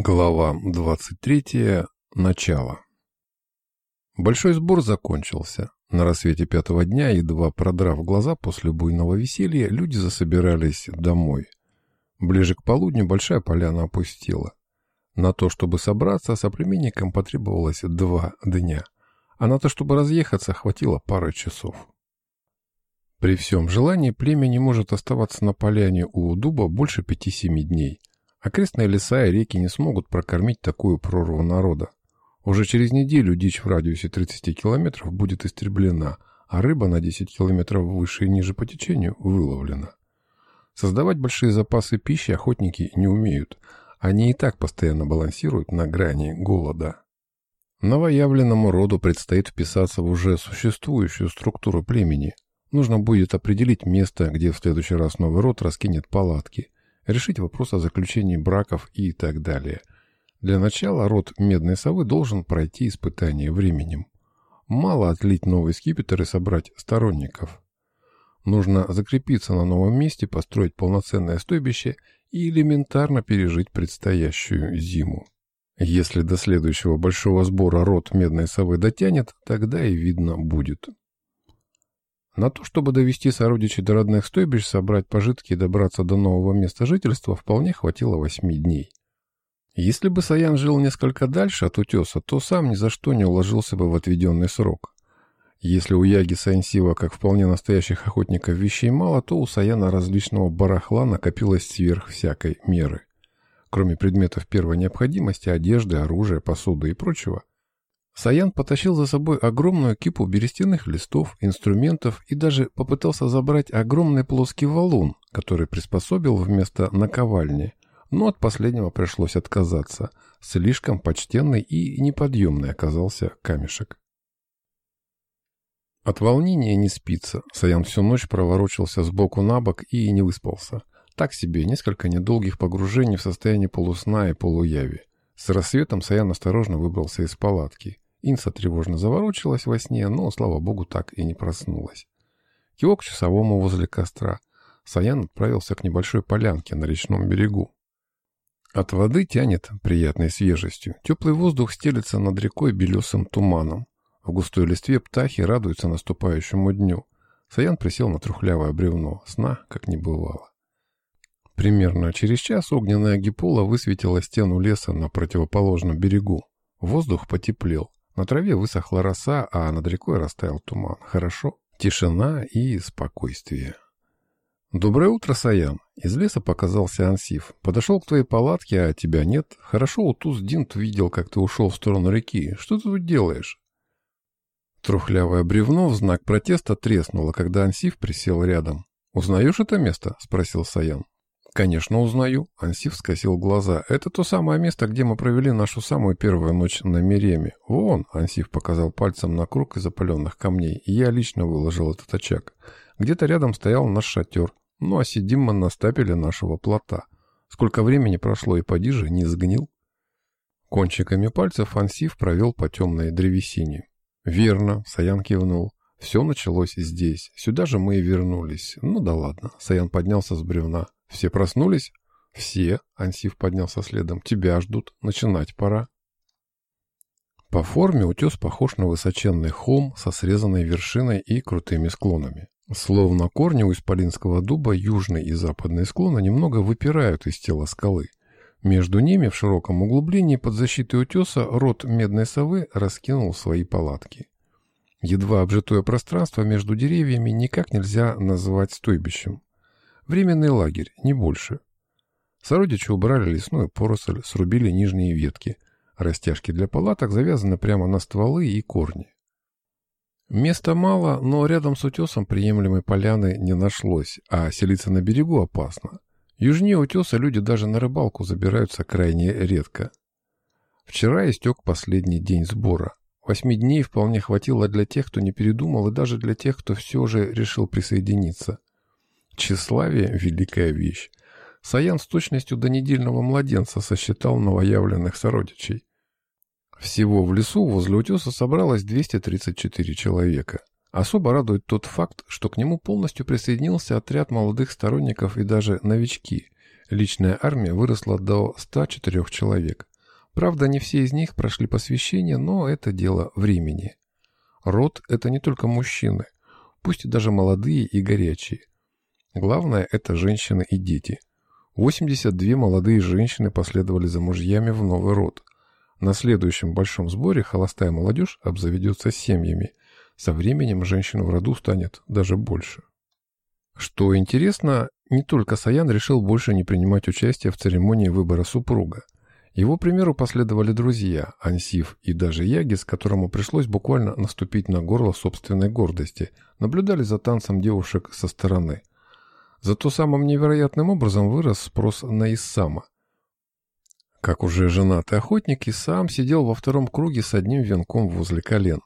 Глава 23. Начало. Большой сбор закончился. На рассвете пятого дня, едва продрав глаза после буйного веселья, люди засобирались домой. Ближе к полудню большая поляна опустела. На то, чтобы собраться, соплеменникам потребовалось два дня, а на то, чтобы разъехаться, хватило пары часов. При всем желании племя не может оставаться на поляне у дуба больше пяти-семи дней – Окрестные леса и реки не смогут прокормить такую прорву народа. Уже через неделю дичь в радиусе 30 километров будет истреблена, а рыба на 10 километров выше и ниже по течению выловлена. Создавать большие запасы пищи охотники не умеют. Они и так постоянно балансируют на грани голода. Новоявленному роду предстоит вписаться в уже существующую структуру племени. Нужно будет определить место, где в следующий раз новый род раскинет палатки – решить вопрос о заключении браков и так далее. Для начала род медной совы должен пройти испытание временем. Мало отлить новый скипетр и собрать сторонников. Нужно закрепиться на новом месте, построить полноценное стойбище и элементарно пережить предстоящую зиму. Если до следующего большого сбора род медной совы дотянет, тогда и видно будет. На то, чтобы довести сородичей до родных стойбищ, собрать пожитки и добраться до нового места жительства, вполне хватило восьми дней. Если бы Саян жил несколько дальше от утеса, то сам ни за что не уложился бы в отведенный срок. Если у Яги Сайнсива, как вполне настоящих охотников, вещей мало, то у Саяна различного барахла накопилось сверх всякой меры. Кроме предметов первой необходимости, одежды, оружия, посуды и прочего, Саян потащил за собой огромную кипу берестяных листов, инструментов и даже попытался забрать огромный плоский валун, который приспособил вместо наковальни, но от последнего пришлось отказаться. Слишком почтенный и неподъемный оказался камешек. От волнения не спится. Саян всю ночь проворочился сбоку на бок и не выспался. Так себе, несколько недолгих погружений в состояние полусна и полуяви. С рассветом Саян осторожно выбрался из палатки. Инса тревожно заворочилась во сне, но, слава богу, так и не проснулась. Кивок часовому возле костра. Саян отправился к небольшой полянке на речном берегу. От воды тянет приятной свежестью. Теплый воздух стелется над рекой белесым туманом. В густой листве птахи радуются наступающему дню. Саян присел на трухлявое бревно. Сна как не бывало. Примерно через час огненная гипола высветила стену леса на противоположном берегу. Воздух потеплел. На траве высохла роса, а над рекой растаял туман. Хорошо. Тишина и спокойствие. «Доброе утро, Саян!» Из леса показался Ансиф. «Подошел к твоей палатке, а тебя нет. Хорошо, Утус Динт видел, как ты ушел в сторону реки. Что ты тут делаешь?» Трухлявое бревно в знак протеста треснуло, когда Ансиф присел рядом. «Узнаешь это место?» — спросил Саян. «Конечно, узнаю», — Ансив скосил глаза. «Это то самое место, где мы провели нашу самую первую ночь на Мереме. Вон», — Ансив показал пальцем на круг из запаленных камней, я лично выложил этот очаг. Где-то рядом стоял наш шатер. Ну, а сидим мы на стапеле нашего плота. Сколько времени прошло, и поди же, не сгнил?» Кончиками пальцев Ансив провел по темной древесине. «Верно», — Саян кивнул. «Все началось здесь. Сюда же мы и вернулись. Ну да ладно». Саян поднялся с бревна. Все проснулись? Все, Ансив поднялся следом. Тебя ждут. Начинать пора. По форме утес похож на высоченный холм со срезанной вершиной и крутыми склонами. Словно корни у исполинского дуба южный и западный склоны немного выпирают из тела скалы. Между ними в широком углублении под защитой утеса рот медной совы раскинул свои палатки. Едва обжитое пространство между деревьями никак нельзя назвать стойбищем. Временный лагерь, не больше. Сородичи убрали лесную поросль, срубили нижние ветки. Растяжки для палаток завязаны прямо на стволы и корни. Места мало, но рядом с утесом приемлемой поляны не нашлось, а селиться на берегу опасно. Южнее утеса люди даже на рыбалку забираются крайне редко. Вчера истек последний день сбора. Восьми дней вполне хватило для тех, кто не передумал, и даже для тех, кто все же решил присоединиться. Тщеславие – великая вещь. Саян с точностью до недельного младенца сосчитал новоявленных сородичей. Всего в лесу возле утеса собралось 234 человека. Особо радует тот факт, что к нему полностью присоединился отряд молодых сторонников и даже новички. Личная армия выросла до 104 человек. Правда, не все из них прошли посвящение, но это дело времени. Род – это не только мужчины, пусть и даже молодые и горячие. Главное – это женщины и дети. 82 молодые женщины последовали за мужьями в новый род. На следующем большом сборе холостая молодежь обзаведется семьями. Со временем женщин в роду станет даже больше. Что интересно, не только Саян решил больше не принимать участие в церемонии выбора супруга. Его примеру последовали друзья, Ансив и даже Ягис, которому пришлось буквально наступить на горло собственной гордости, наблюдали за танцем девушек со стороны. Зато самым невероятным образом вырос спрос на Иссама. Как уже женатый охотник, Иссам сидел во втором круге с одним венком возле колен.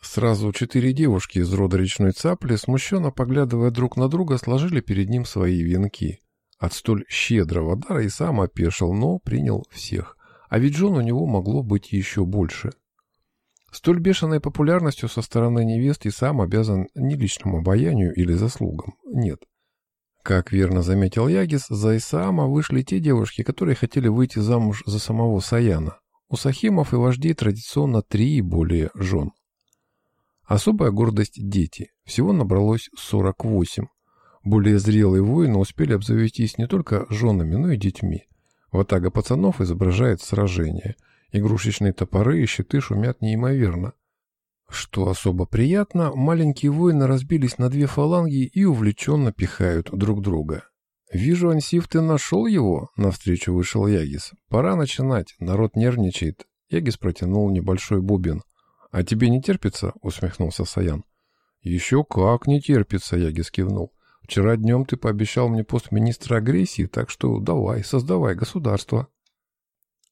Сразу четыре девушки из рода речной цапли, смущенно поглядывая друг на друга, сложили перед ним свои венки. От столь щедрого дара и сам опешил, но принял всех. А ведь жен у него могло быть еще больше. Столь бешеной популярностью со стороны невест и обязан не личному обаянию или заслугам. Нет. Как верно заметил Ягис, за Исаама вышли те девушки, которые хотели выйти замуж за самого Саяна. У Сахимов и вождей традиционно три и более жен. Особая гордость – дети. Всего набралось 48. Более зрелые воины успели обзавестись не только женами, но и детьми. Ватага пацанов изображает сражение. Игрушечные топоры и щиты шумят неимоверно. Что особо приятно, маленькие воины разбились на две фаланги и увлеченно пихают друг друга. «Вижу, Ансиф, ты нашел его?» — навстречу вышел Ягис. «Пора начинать, народ нервничает». Ягис протянул небольшой бубен — «А тебе не терпится?» — усмехнулся Саян. «Еще как не терпится!» — Ягис кивнул. «Вчера днем ты пообещал мне пост министра агрессии, так что давай, создавай государство».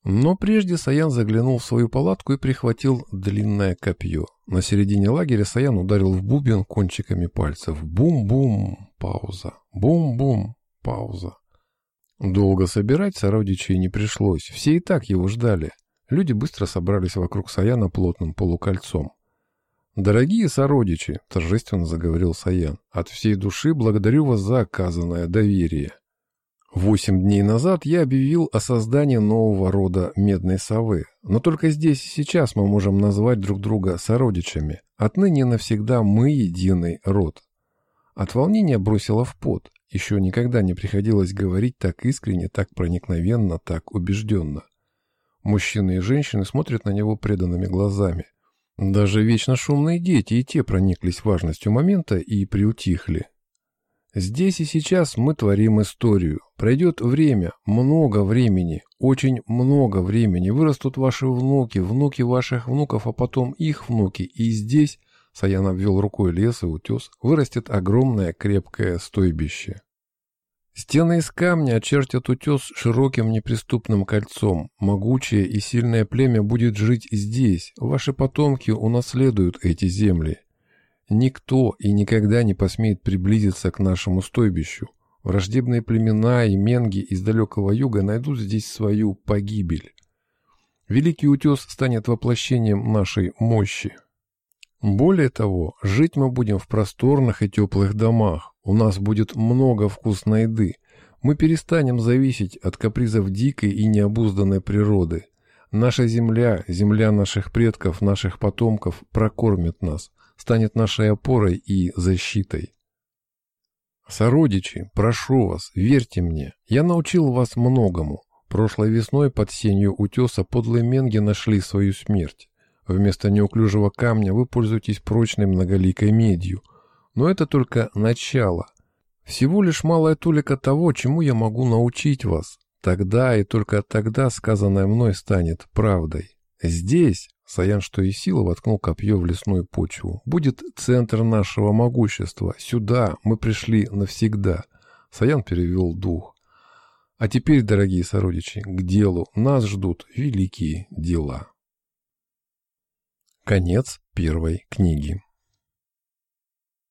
Но прежде Саян заглянул в свою палатку и прихватил длинное копье. На середине лагеря Саян ударил в бубен кончиками пальцев. Бум-бум, пауза. Бум-бум, пауза. Долго собирать сородичей не пришлось. Все и так его ждали. Люди быстро собрались вокруг Саяна плотным полукольцом. «Дорогие сородичи», — торжественно заговорил Саян, — «от всей души благодарю вас за оказанное доверие. Восемь дней назад я объявил о создании нового рода медной совы, но только здесь и сейчас мы можем назвать друг друга сородичами. Отныне навсегда мы единый род». От волнения бросило в пот. Еще никогда не приходилось говорить так искренне, так проникновенно, так убежденно. Мужчины и женщины смотрят на него преданными глазами. Даже вечно шумные дети и те прониклись важностью момента и приутихли. Здесь и сейчас мы творим историю. Пройдет время, много времени, очень много времени. Вырастут ваши внуки, внуки ваших внуков, а потом их внуки. И здесь, Саян обвел рукой лес и утес, вырастет огромное крепкое стойбище. Стены из камня очертят утес широким неприступным кольцом. Могучее и сильное племя будет жить здесь. Ваши потомки унаследуют эти земли. Никто и никогда не посмеет приблизиться к нашему стойбищу. Враждебные племена и менги из далекого юга найдут здесь свою погибель. Великий утес станет воплощением нашей мощи. Более того, жить мы будем в просторных и теплых домах, у нас будет много вкусной еды. Мы перестанем зависеть от капризов дикой и необузданной природы. Наша земля, земля наших предков, наших потомков прокормит нас, станет нашей опорой и защитой. Сородичи, прошу вас, верьте мне, я научил вас многому. Прошлой весной под сенью утеса подлые менги нашли свою смерть. Вместо неуклюжего камня вы пользуетесь прочной многоликой медью – но это только начало. Всего лишь малая толика того, чему я могу научить вас. Тогда и только тогда сказанное мной станет правдой. Здесь, Саян что и сила воткнул копье в лесную почву, будет центр нашего могущества. Сюда мы пришли навсегда. Саян перевел дух. А теперь, дорогие сородичи, к делу. Нас ждут великие дела. Конец первой книги.